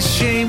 shame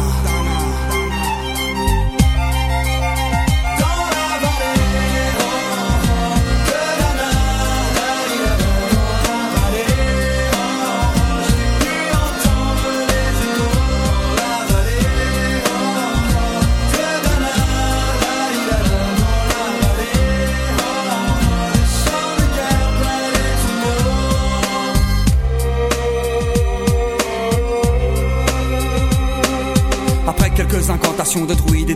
l'action d'autrui, des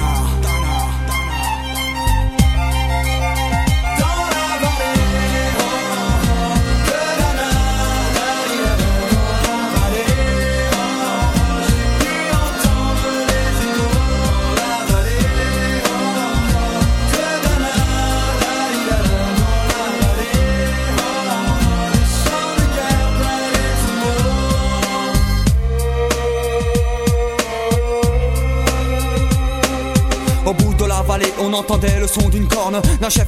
Entendait le son d'une corne d'un chef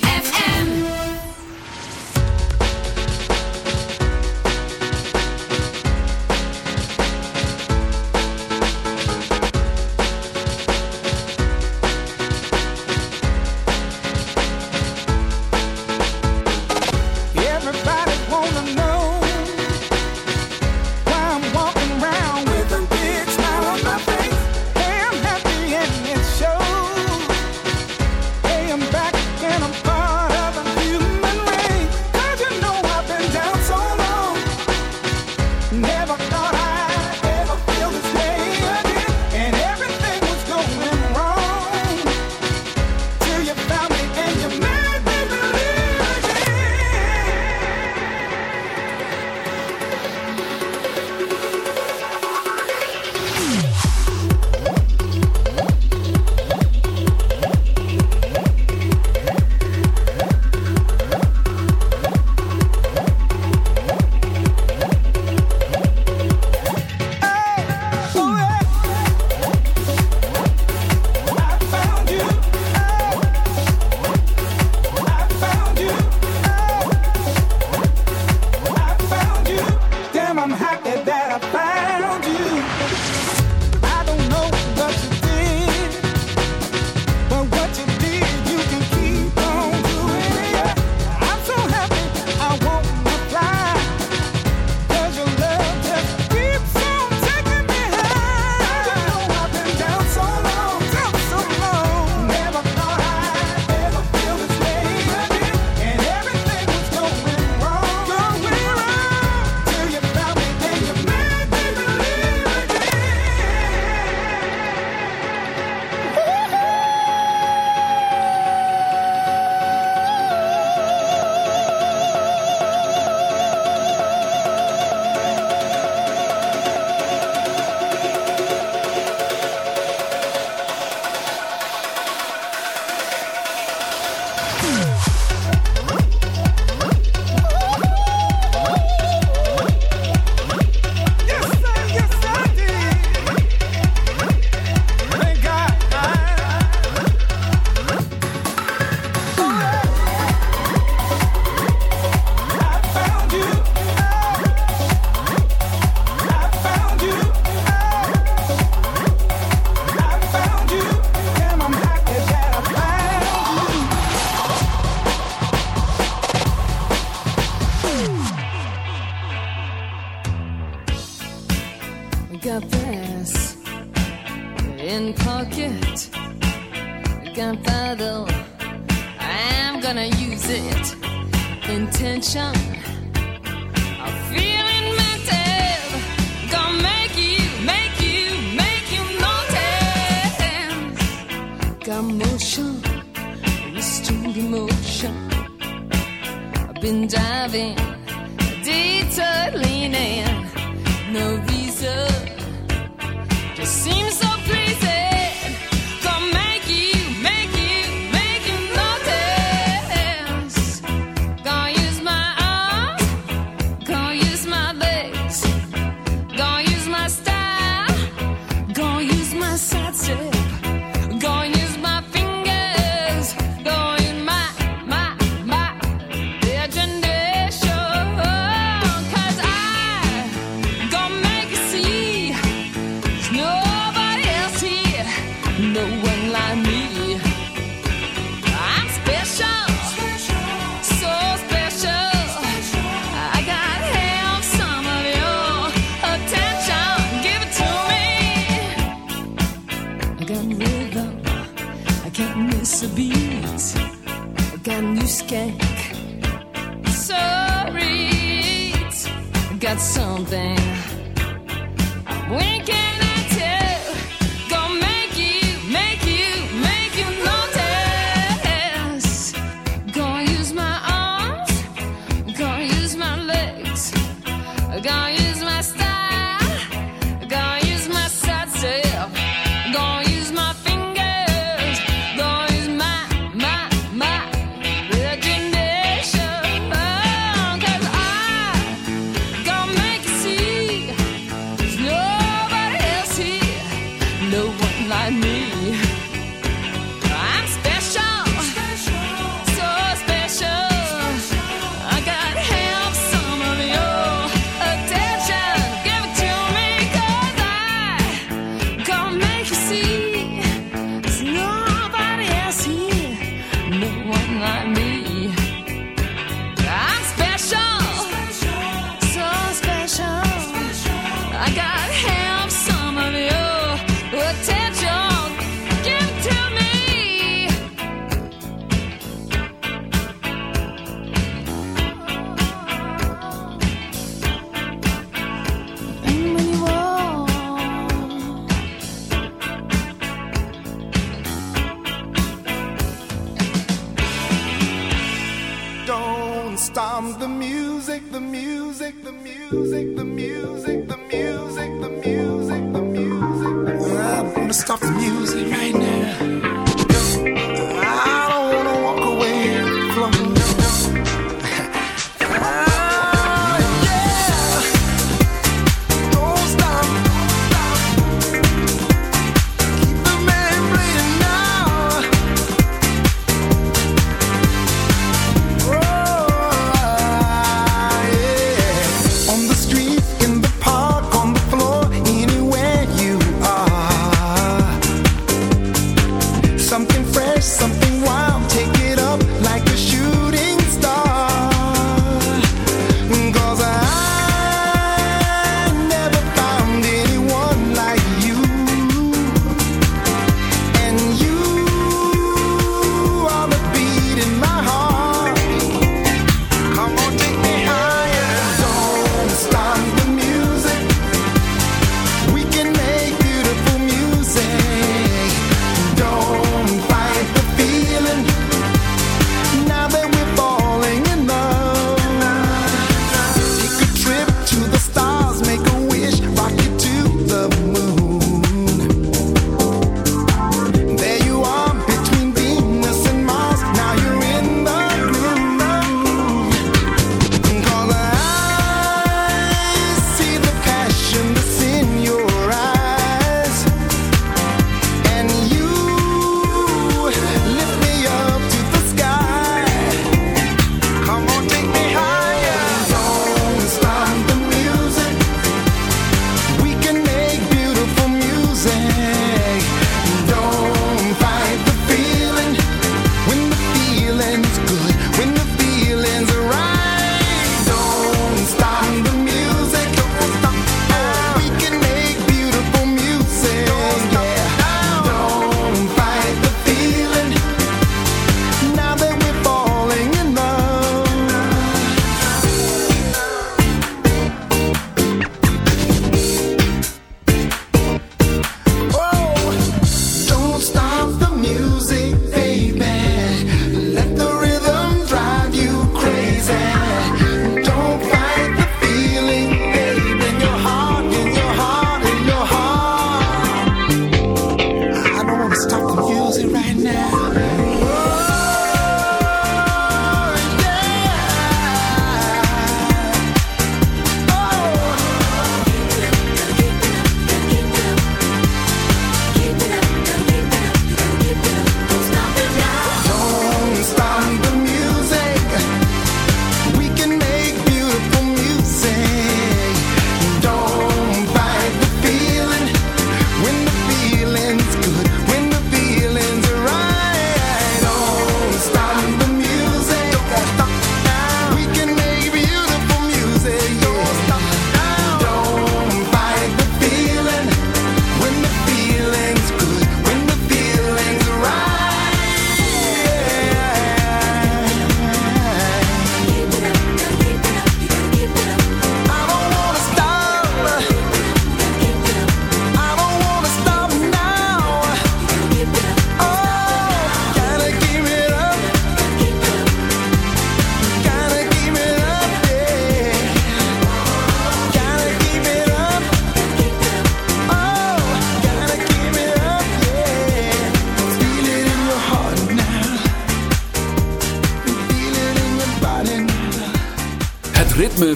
in pocket. Gunpowder, I'm gonna use it. Intention, I'm feeling. Gonna make you, make you, make you notice. Got motion, restrained emotion. I've been diving, detour no reason.